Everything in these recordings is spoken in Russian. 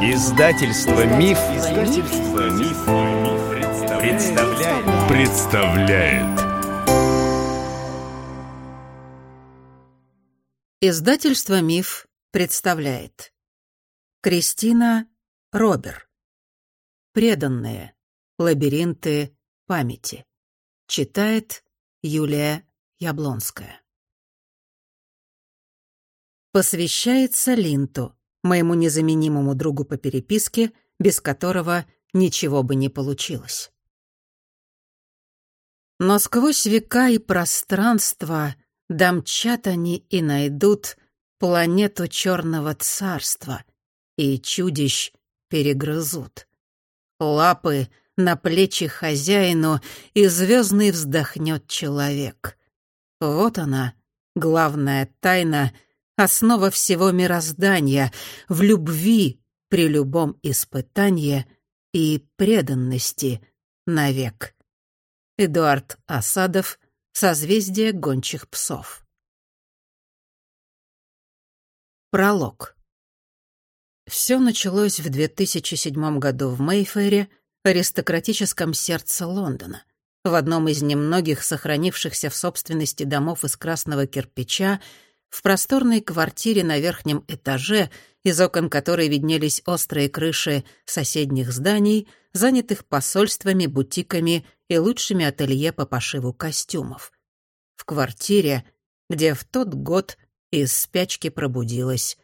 Издательство Миф, Издательство Миф, представляет. представляет. Издательство Миф представляет. Кристина Робер. Преданные. Лабиринты памяти. Читает Юлия Яблонская. Посвящается Линту, моему незаменимому другу по переписке, без которого ничего бы не получилось. Но сквозь века и пространство домчат они и найдут планету Черного Царства, и чудищ перегрызут. Лапы на плечи хозяину, и звездный вздохнет человек. Вот она, главная тайна — основа всего мироздания, в любви при любом испытании и преданности навек. Эдуард Асадов, «Созвездие гончих псов». Пролог. Все началось в 2007 году в Мейфэре, аристократическом сердце Лондона, в одном из немногих сохранившихся в собственности домов из красного кирпича, в просторной квартире на верхнем этаже, из окон которой виднелись острые крыши соседних зданий, занятых посольствами, бутиками и лучшими ателье по пошиву костюмов. В квартире, где в тот год из спячки пробудилось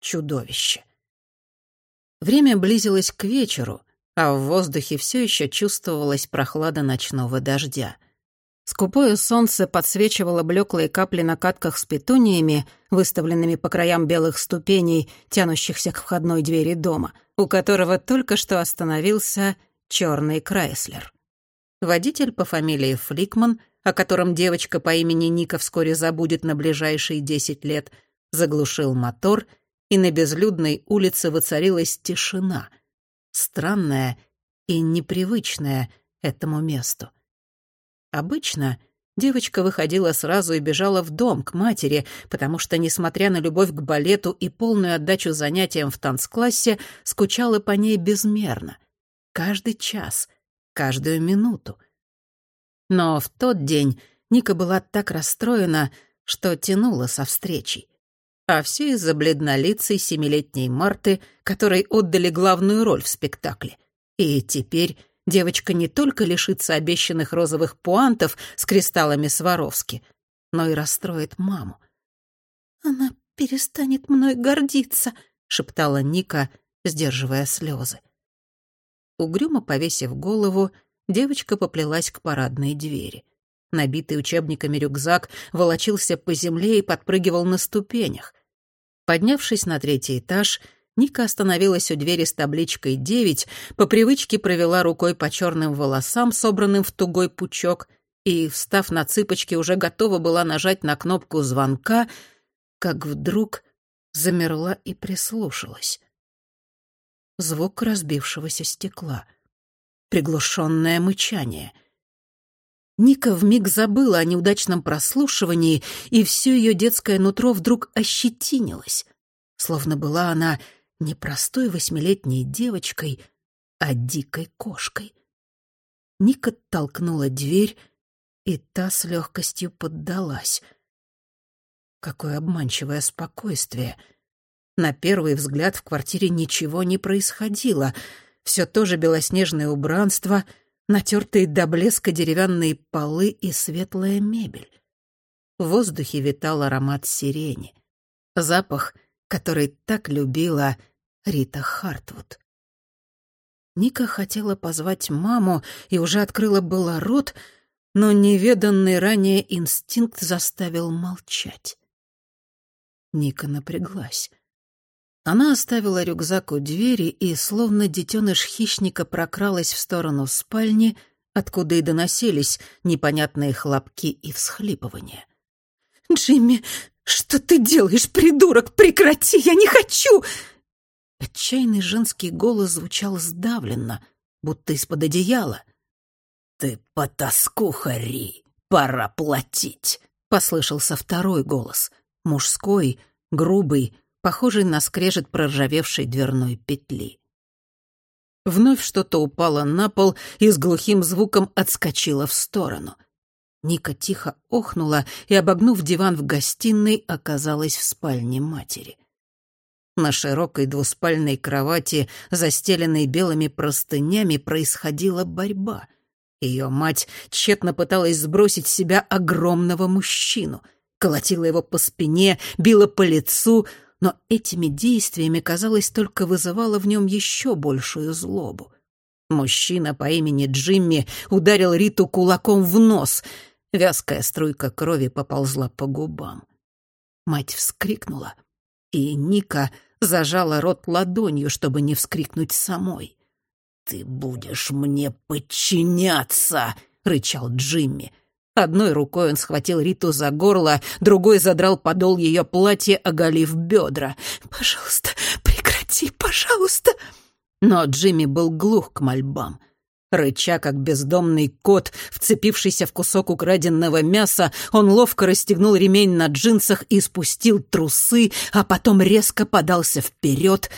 чудовище. Время близилось к вечеру, а в воздухе все еще чувствовалась прохлада ночного дождя — Скупое солнце подсвечивало блеклые капли на катках с петуниями, выставленными по краям белых ступеней, тянущихся к входной двери дома, у которого только что остановился черный Крайслер. Водитель по фамилии Фликман, о котором девочка по имени Ника вскоре забудет на ближайшие десять лет, заглушил мотор, и на безлюдной улице воцарилась тишина, странная и непривычная этому месту. Обычно девочка выходила сразу и бежала в дом к матери, потому что, несмотря на любовь к балету и полную отдачу занятиям в танцклассе, скучала по ней безмерно. Каждый час, каждую минуту. Но в тот день Ника была так расстроена, что тянула со встречей. А все из-за бледнолицей семилетней Марты, которой отдали главную роль в спектакле. И теперь девочка не только лишится обещанных розовых пуантов с кристаллами Сваровски, но и расстроит маму. «Она перестанет мной гордиться», — шептала Ника, сдерживая слезы. Угрюмо повесив голову, девочка поплелась к парадной двери. Набитый учебниками рюкзак волочился по земле и подпрыгивал на ступенях. Поднявшись на третий этаж, Ника остановилась у двери с табличкой «девять», по привычке провела рукой по черным волосам, собранным в тугой пучок, и, встав на цыпочки, уже готова была нажать на кнопку звонка, как вдруг замерла и прислушалась. Звук разбившегося стекла. Приглушенное мычание. Ника вмиг забыла о неудачном прослушивании, и все ее детское нутро вдруг ощетинилось, словно была она не простой восьмилетней девочкой, а дикой кошкой. Ника толкнула дверь, и та с легкостью поддалась. Какое обманчивое спокойствие. На первый взгляд в квартире ничего не происходило. Все то же белоснежное убранство, натертые до блеска деревянные полы и светлая мебель. В воздухе витал аромат сирени. Запах — который так любила Рита Хартвуд. Ника хотела позвать маму и уже открыла было рот, но неведанный ранее инстинкт заставил молчать. Ника напряглась. Она оставила рюкзак у двери и, словно детеныш хищника, прокралась в сторону спальни, откуда и доносились непонятные хлопки и всхлипывания. «Джимми, «Что ты делаешь, придурок? Прекрати! Я не хочу!» Отчаянный женский голос звучал сдавленно, будто из-под одеяла. «Ты потаскуха, Ри! Пора платить!» — послышался второй голос. Мужской, грубый, похожий на скрежет проржавевшей дверной петли. Вновь что-то упало на пол и с глухим звуком отскочило в сторону. Ника тихо охнула и, обогнув диван в гостиной, оказалась в спальне матери. На широкой двуспальной кровати, застеленной белыми простынями, происходила борьба. Ее мать тщетно пыталась сбросить с себя огромного мужчину, колотила его по спине, била по лицу, но этими действиями, казалось, только вызывала в нем еще большую злобу. Мужчина по имени Джимми ударил Риту кулаком в нос. Вязкая струйка крови поползла по губам. Мать вскрикнула, и Ника зажала рот ладонью, чтобы не вскрикнуть самой. «Ты будешь мне подчиняться!» — рычал Джимми. Одной рукой он схватил Риту за горло, другой задрал подол ее платья, оголив бедра. «Пожалуйста, прекрати, пожалуйста!» Но Джимми был глух к мольбам. Рыча, как бездомный кот, вцепившийся в кусок украденного мяса, он ловко расстегнул ремень на джинсах и спустил трусы, а потом резко подался вперед,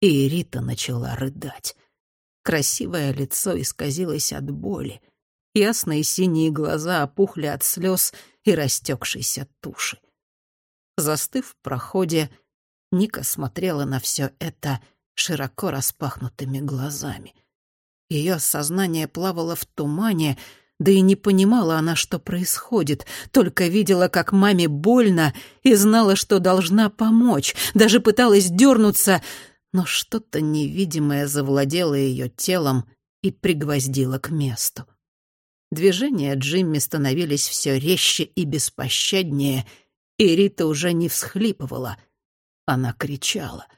и Рита начала рыдать. Красивое лицо исказилось от боли. Ясные синие глаза опухли от слез и растекшейся туши. Застыв в проходе, Ника смотрела на все это широко распахнутыми глазами — ее сознание плавало в тумане, да и не понимала она, что происходит, только видела, как маме больно, и знала, что должна помочь, даже пыталась дернуться, но что-то невидимое завладело ее телом и пригвоздило к месту. Движения Джимми становились все резче и беспощаднее, и Рита уже не всхлипывала. Она кричала —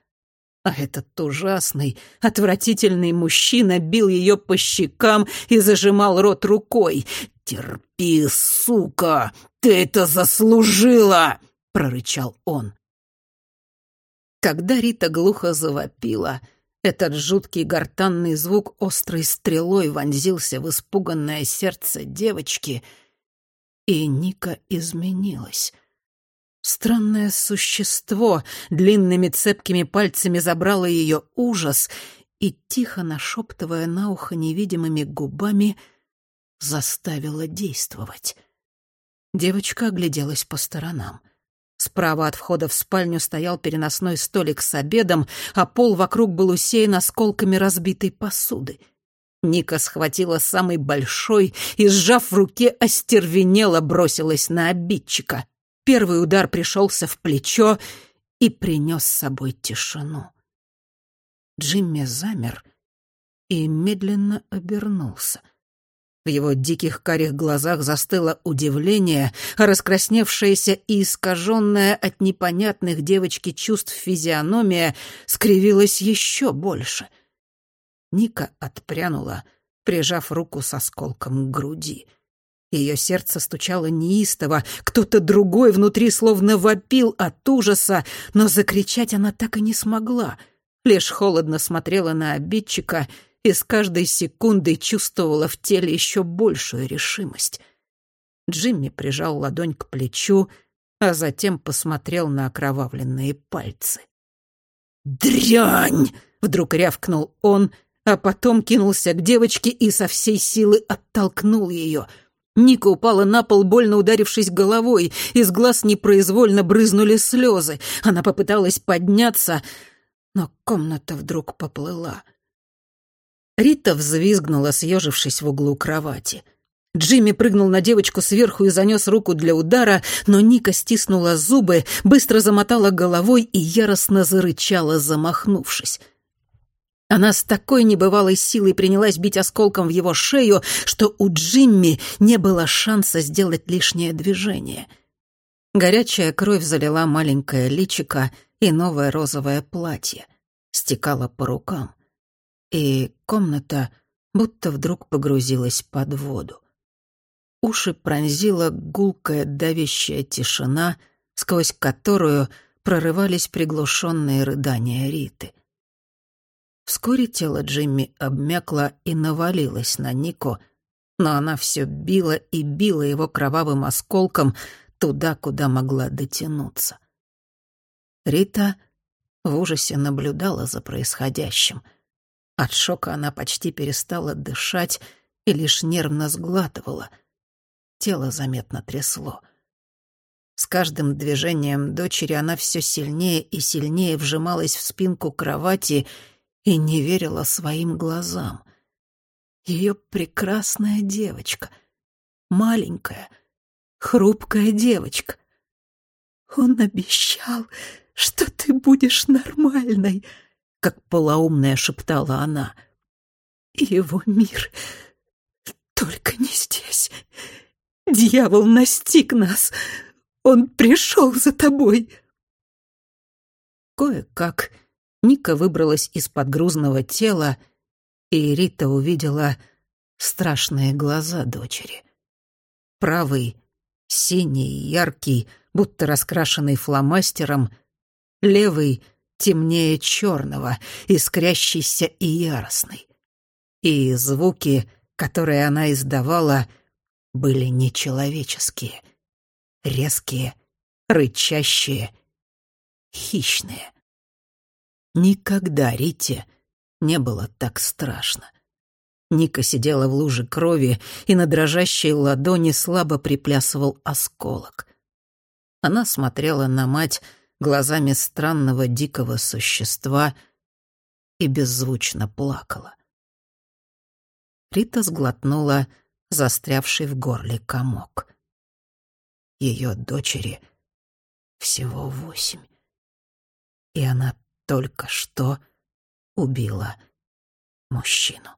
а этот ужасный, отвратительный мужчина бил ее по щекам и зажимал рот рукой. «Терпи, сука! Ты это заслужила!» — прорычал он. Когда Рита глухо завопила, этот жуткий гортанный звук острой стрелой вонзился в испуганное сердце девочки, и Ника изменилась — Странное существо длинными цепкими пальцами забрало ее ужас и, тихо нашептывая на ухо невидимыми губами, заставило действовать. Девочка огляделась по сторонам. Справа от входа в спальню стоял переносной столик с обедом, а пол вокруг был усеян осколками разбитой посуды. Ника схватила самый большой и, сжав в руке, остервенело бросилась на обидчика — Первый удар пришелся в плечо и принес с собой тишину. Джимми замер и медленно обернулся. В его диких карих глазах застыло удивление, а раскрасневшаяся и искаженная от непонятных девочки чувств физиономия скривилась еще больше. Ника отпрянула, прижав руку с осколком к груди. Ее сердце стучало неистово, кто-то другой внутри словно вопил от ужаса, но закричать она так и не смогла. Лишь холодно смотрела на обидчика и с каждой секундой чувствовала в теле еще большую решимость. Джимми прижал ладонь к плечу, а затем посмотрел на окровавленные пальцы. «Дрянь!» — вдруг рявкнул он, а потом кинулся к девочке и со всей силы оттолкнул ее — Ника упала на пол, больно ударившись головой. Из глаз непроизвольно брызнули слезы. Она попыталась подняться, но комната вдруг поплыла. Рита взвизгнула, съежившись в углу кровати. Джимми прыгнул на девочку сверху и занес руку для удара, но Ника стиснула зубы, быстро замотала головой и яростно зарычала, замахнувшись. Она с такой небывалой силой принялась бить осколком в его шею, что у Джимми не было шанса сделать лишнее движение. Горячая кровь залила маленькое личико и новое розовое платье. Стекала по рукам. И комната будто вдруг погрузилась под воду. Уши пронзила гулкая давящая тишина, сквозь которую прорывались приглушенные рыдания Риты — Вскоре тело Джимми обмякло и навалилось на Нико, но она все била и била его кровавым осколком туда, куда могла дотянуться. Рита в ужасе наблюдала за происходящим. От шока она почти перестала дышать и лишь нервно сглатывала. Тело заметно трясло. С каждым движением дочери она все сильнее и сильнее вжималась в спинку кровати и не верила своим глазам. Ее прекрасная девочка, маленькая, хрупкая девочка. Он обещал, что ты будешь нормальной, как полоумная шептала она. Его мир только не здесь. Дьявол настиг нас. Он пришел за тобой. Кое-как Ника выбралась из-под грузного тела, и Рита увидела страшные глаза дочери. Правый, синий, яркий, будто раскрашенный фломастером, левый — темнее черного, искрящийся и яростный. И звуки, которые она издавала, были нечеловеческие — резкие, рычащие, хищные. Никогда Рите не было так страшно. Ника сидела в луже крови, и на дрожащей ладони слабо приплясывал осколок. Она смотрела на мать глазами странного дикого существа и беззвучно плакала. Рита сглотнула застрявший в горле комок ее дочери всего восемь. И она только что убила мужчину.